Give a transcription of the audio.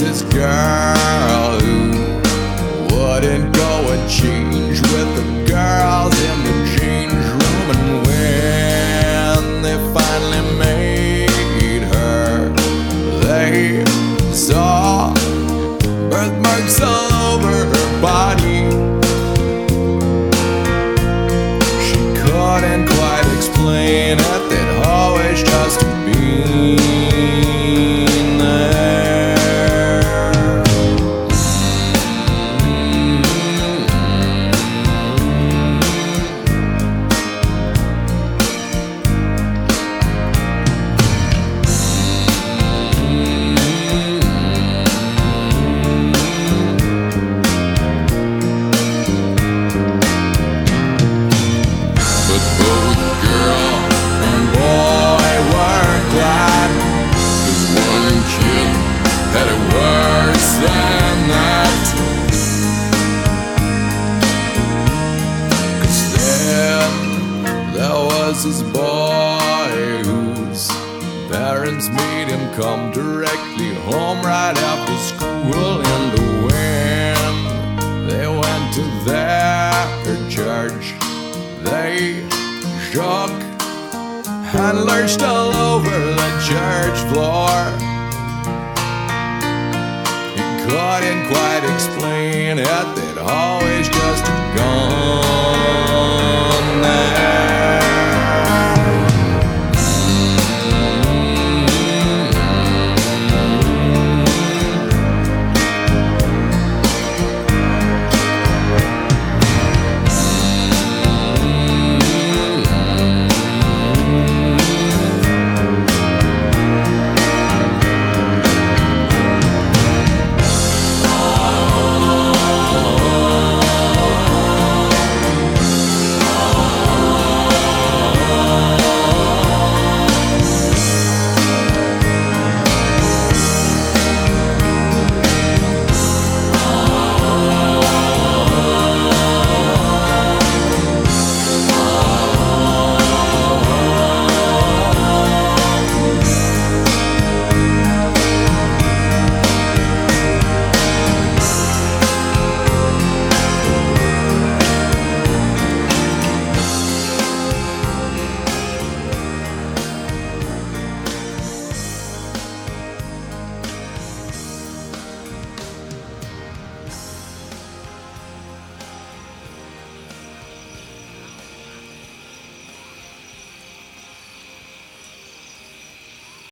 this girl who wouldn't go and change with the girls in the change room, and when they finally made her, they saw birthmarks all was this boy whose parents made him come directly home right after school And when they went to their church they shook and lurched all over the church floor. He couldn't quite explain it. They